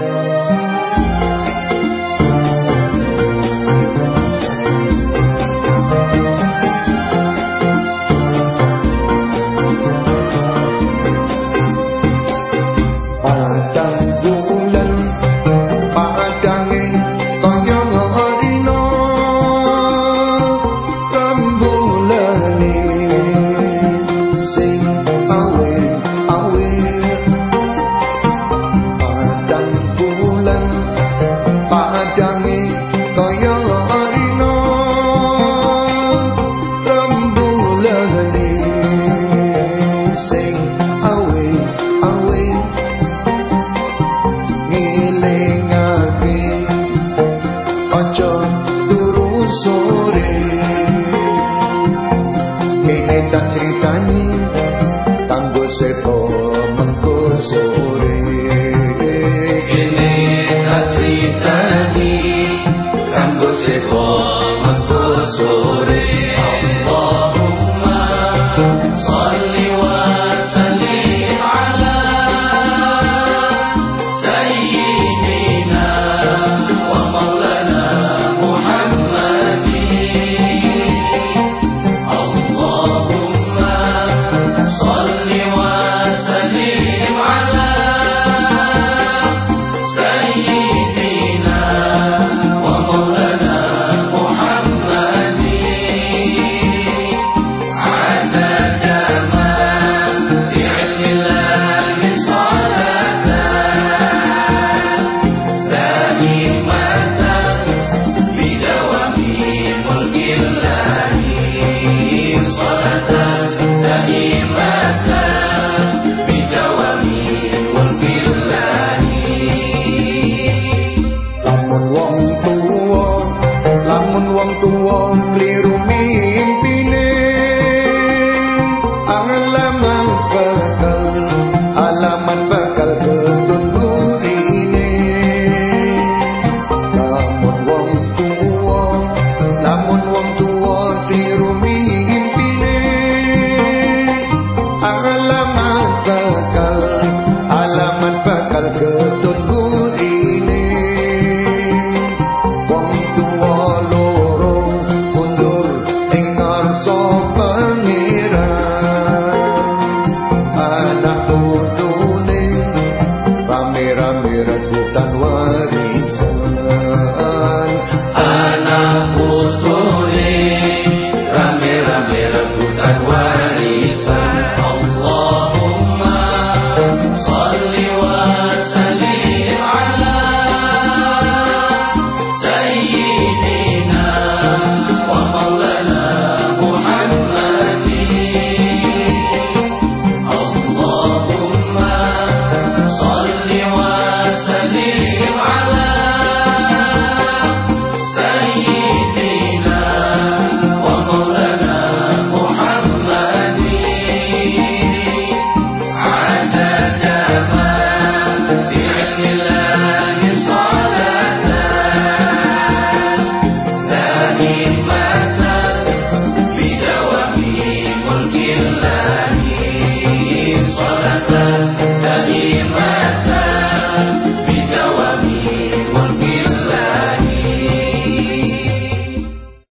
Amen. Mira, mira,